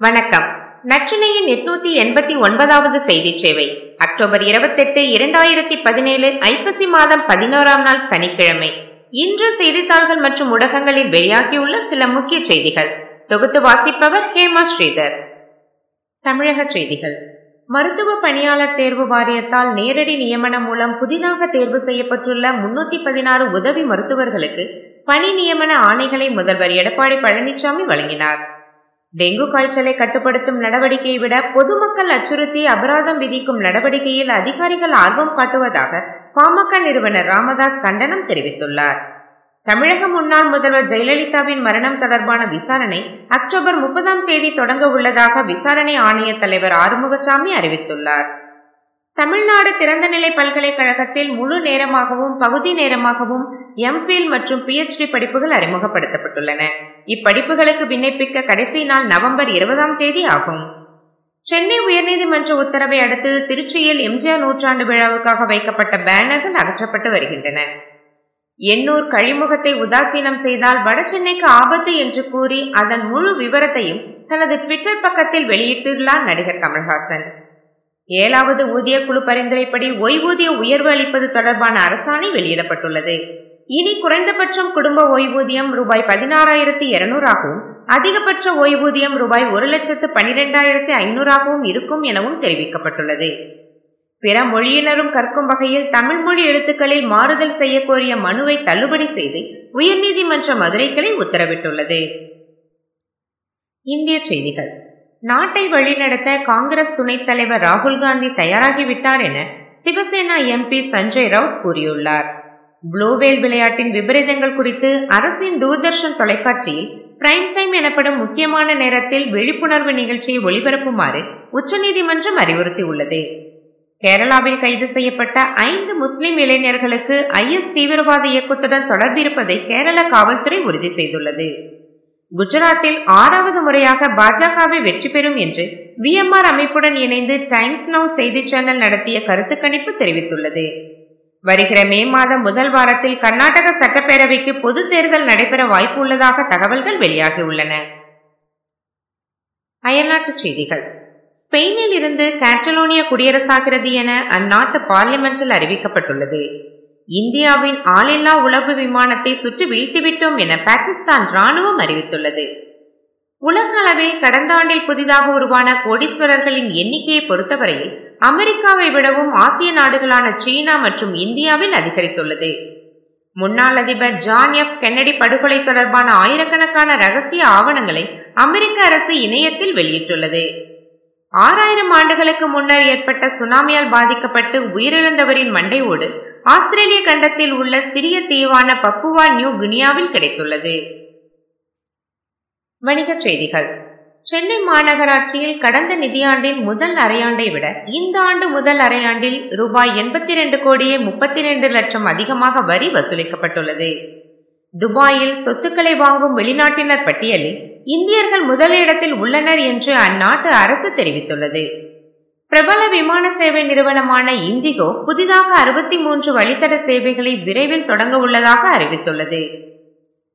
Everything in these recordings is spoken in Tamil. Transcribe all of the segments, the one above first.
வணக்கம். நச்சினையின் எட்நூத்தி எண்பத்தி ஒன்பதாவது செய்தி சேவை. அக்டோபர் இருபத்தெட்டு இரண்டாயிரத்தி பதினேழு ஐப்பசி மாதம் பதினோராம் நாள் சனிக்கிழமை. இன்று செய்தித்தாள்கள் மற்றும் ஊடகங்களில் வெளியாகியுள்ள சில முக்கிய செய்திகள். தொகுத்து வாசிப்பவர் ஹேமா ஸ்ரீதர். தமிழக செய்திகள். மருத்துவ பணியாளர் தேர்வு வாரியத்தால் நேரடி நியமனம் மூலம் புதிதாக தேர்வு செய்யப்பட்டுள்ள முன்னூத்தி பதினாறு உதவி மருத்துவர்களுக்கு பணி நியமன ஆணைகளை முதல்வர் எடப்பாடி பழனிசாமி வழங்கினார். டெங்கு காய்ச்சலை கட்டுப்படுத்தும் நடவடிக்கையை விட பொதுமக்கள் அச்சுறுத்தி அபராதம் விதிக்கும் நடவடிக்கையில் அதிகாரிகள் ஆர்வம் காட்டுவதாக பாமக நிறுவனர் ராமதாஸ் கண்டனம் தெரிவித்துள்ளார். தமிழக முன்னாள் முதல்வர் ஜெயலலிதாவின் மரணம் தொடர்பான விசாரணை அக்டோபர் முப்பதாம் தேதி தொடங்க உள்ளதாக விசாரணை ஆணைய தலைவர் ஆறுமுகசாமி அறிவித்துள்ளார். தமிழ்நாடு திறந்தநிலை பல்கலைக்கழகத்தில் முழு நேரமாகவும் பகுதி நேரமாகவும் எம்ஃபில் மற்றும் பிஎச்டி படிப்புகள் அறிமுகப்படுத்தப்பட்டுள்ளன. இப்படிப்புகளுக்கு விண்ணப்பிக்க கடைசி நாள் நவம்பர் இருபதாம் தேதி ஆகும். சென்னை உயர்நீதிமன்ற உத்தரவை அடுத்து திருச்சியில் எம்ஜிஆர் நூற்றாண்டு விழாவுக்காக வைக்கப்பட்ட பேனர்கள் அகற்றப்பட்டு வருகின்றன. எண்ணூர் கழிமுகத்தை உதாசீனம் செய்தால் வடசென்னைக்கு ஆபத்து என்று கூறி அதன் முழு விவரத்தையும் தனது ட்விட்டர் பக்கத்தில் வெளியிட்டுள்ளார் நடிகர் கமல்ஹாசன். ஏழாவது ஊதிய குழு பரிந்துரைப்படி ஓய்வூதிய உயர்வு அளிப்பது தொடர்பான அரசாணை வெளியிடப்பட்டுள்ளது. இனி குறைந்தபட்சம் குடும்ப ஓய்வூதியம் ரூபாய் பதினாறாயிரத்தி இருநூறாகவும் அதிகபட்ச ஓய்வூதியம் ரூபாய் ஒரு லட்சத்து பனிரெண்டாயிரத்தி ஐநூறாகவும் இருக்கும் எனவும் தெரிவிக்கப்பட்டுள்ளது. பிற மொழியினரும் கற்கும் வகையில் தமிழ் மொழி எழுத்துக்களில் மாறுதல் செய்ய கோரிய மனுவை தள்ளுபடி செய்து உயர்நீதிமன்ற மதுரை கிளை உத்தரவிட்டுள்ளது. இந்திய செய்திகள். நாட்டை வழிநடத்த காங்கிரஸ் துணைத் தலைவர் ராகுல் காந்தி தயாராகிவிட்டார் என சிவசேனா எம்பி சஞ்சய் ரவுட் கூறியுள்ளார். ப்ளூவேல் விளையாட்டின் விபரீதங்கள் குறித்து அரசின் தூர்தர்ஷன் தொலைக்காட்சியில் பிரைம் டைம் எனப்படும் முக்கியமான நேரத்தில் விழிப்புணர்வு நிகழ்ச்சியை ஒளிபரப்புமாறு உச்சநீதிமன்றம் அறிவுறுத்தியுள்ளது. கேரளாவில் கைது செய்யப்பட்ட ஐந்து முஸ்லிம் இளைஞர்களுக்கு ஐஎஸ் தீவிரவாத இயக்கத்துடன் தொடர்பிருப்பதை கேரள காவல்துறை உறுதி செய்துள்ளது. குஜராத்தில் ஆறாவது முறையாக பாஜகவை வெற்றி பெறும் என்று விஎம்ஆர் அமைப்புடன் இணைந்து டைம்ஸ் நவ் செய்தி சேனல் நடத்திய கருத்து கணிப்பு தெரிவித்துள்ளது. வருகிற மே மாதம் முதல் வாரத்தில் கர்நாடக சட்டப்பேரவைக்கு பொது தேர்தல் நடைபெற வாய்ப்பு உள்ளதாக தகவல்கள் வெளியாகியுள்ளன. அயல்நாட்டுச் செய்திகள். ஸ்பெயினில் இருந்து கேட்டலோனிய குடியரசாகிறது என அந்நாட்டு பார்லிமெண்டில் அறிவிக்கப்பட்டுள்ளது. இந்தியாவின் ஆளில்லா உளவு விமானத்தை சுட்டு வீழ்த்திவிட்டோம் என பாகிஸ்தான் ராணுவம் அறிவித்துள்ளது. உலக அளவில் கடந்த ஆண்டில் புதிதாக உருவான கோடீஸ்வரர்களின் எண்ணிக்கையை பொறுத்தவரையில் அமெரிக்காவை விடவும் ஆசிய நாடுகளான சீனா மற்றும் இந்தியாவில் அதிகரித்துள்ளது. முன்னாள் அதிபர் ஜான் எஃப் கென்னடி படுகொலை தொடர்பான ஆயிரக்கணக்கான ரகசிய ஆவணங்களை அமெரிக்க அரசு இணையத்தில் வெளியிட்டுள்ளது. ஆறாயிரம் ஆண்டுகளுக்கு முன்னர் ஏற்பட்ட சுனாமியால் பாதிக்கப்பட்டு உயிரிழந்தவரின் மண்டையோடு ஆஸ்திரேலிய கண்டத்தில் உள்ள சிறிய தீவான பப்புவா நியூ குனியாவில் கிடைத்துள்ளது. வணிகச் செய்திகள். சென்னை மாநகராட்சியில் கடந்த நிதியாண்டின் முதல் அரையாண்டை விட இந்த ஆண்டு முதல் அரையாண்டில் ரூபாய் எண்பத்தி ரெண்டு கோடியே முப்பத்தி ரெண்டு லட்சம் அதிகமாக வரி வசூலிக்கப்பட்டுள்ளது. துபாயில் சொத்துக்களை வாங்கும் வெளிநாட்டினர் பட்டியலில் இந்தியர்கள் முதலிடத்தில் உள்ளனர் என்று அந்நாட்டு அரசு தெரிவித்துள்ளது. பிரபல விமான சேவை நிறுவனமான இண்டிகோ புதிதாக அறுபத்தி மூன்று வழித்தட சேவைகளை விரைவில் தொடங்க உள்ளதாக அறிவித்துள்ளது.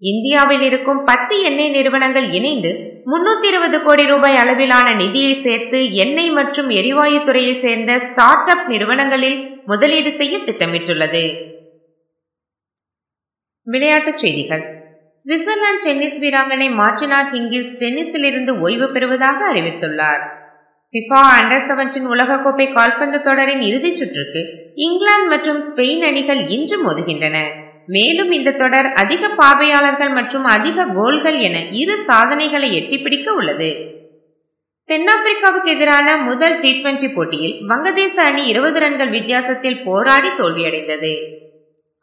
இந்தியாவில் இருக்கும் பத்து எண்ணெய் நிறுவனங்கள் இணைந்து முன்னூத்தி இருபது கோடி ரூபாய் அளவிலான நிதியை சேர்த்து எண்ணெய் மற்றும் எரிவாயு துறையை சேர்ந்த ஸ்டார்ட் அப் நிறுவனங்களில் முதலீடு செய்ய திட்டமிட்டுள்ளது. விளையாட்டுச் செய்திகள். சுவிட்சர்லாந்து டென்னிஸ் வீராங்கனை மார்டினா ஹிங்கிஸ் டென்னிஸில் இருந்து ஓய்வு பெறுவதாக அறிவித்துள்ளார். பிஃபா அண்டர் செவன்டீன் உலகக்கோப்பை கால்பந்து தொடரின் இறுதிச் சுற்றுக்கு இங்கிலாந்து மற்றும் ஸ்பெயின் அணிகள் இன்று மோதுகின்றன. மேலும் இந்த தொடர் அதிக பார்வையாளர்கள் மற்றும் அதிக கோல்கள் என இரு சாதனைகளை எட்டிப்பிடிக்க உள்ளது. தென்னாப்பிரிக்காவுக்கு எதிரான முதல் டி டுவெண்டி போட்டியில் வங்கதேச அணி இருபது ரன்கள் வித்தியாசத்தில் போராடி தோல்வியடைந்தது.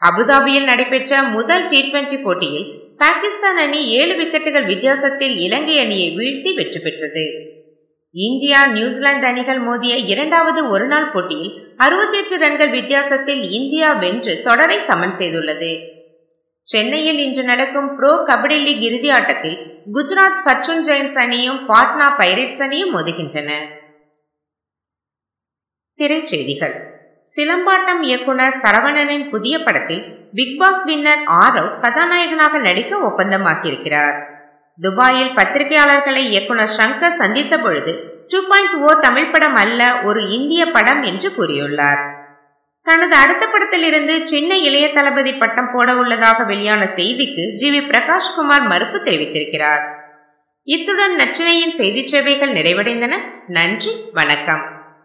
அபுதாபியில் நடைபெற்ற முதல் டி டுவெண்டி போட்டியில் பாகிஸ்தான் அணி ஏழு விக்கெட்டுகள் வித்தியாசத்தில் இலங்கை அணியை வீழ்த்தி வெற்றி பெற்றது. இந்தியா நியூசிலாந்து அணிகள் மோதிய இரண்டாவது ஒருநாள் போட்டியில் அறுபத்தி எட்டு ரன்கள் வித்தியாசத்தில் இந்தியா வென்று தொடரை சமன் செய்துள்ளது. சென்னையில் இன்று நடக்கும் ப்ரோ கபடி லீக் இறுதி ஆட்டத்தில் குஜராத் ஃபர்ச்சூன் ஜெயின்ஸ் அணியும் பாட்னா பைரேட்ஸ் அணியும் மோதுகின்றன. திரைச்செய்திகள். சிலம்பாட்டம் இயக்குனர் சரவணனின் புதிய படத்தில் பிக்பாஸ் வின்னர் ஆரவ் கதாநாயகனாக நடிக்க ஒப்பந்தமாகியிருக்கிறார். துபாயில் பத்திரிகையாளர்களை இயக்குனர் சங்கர் சந்தித்த பொழுது டூ பாயிண்ட் ஓ தமிழ் படம் அல்ல ஒரு இந்திய படம் என்று கூறியுள்ளார். தனது அடுத்த படத்திலிருந்து சின்ன இளைய தளபதி பட்டம் போட உள்ளதாக வெளியான செய்திக்கு ஜி வி பிரகாஷ்குமார் மறுப்பு தெரிவித்திருக்கிறார். இத்துடன் நச்சினையின் செய்தி சேவைகள் நிறைவடைந்தன. நன்றி வணக்கம்.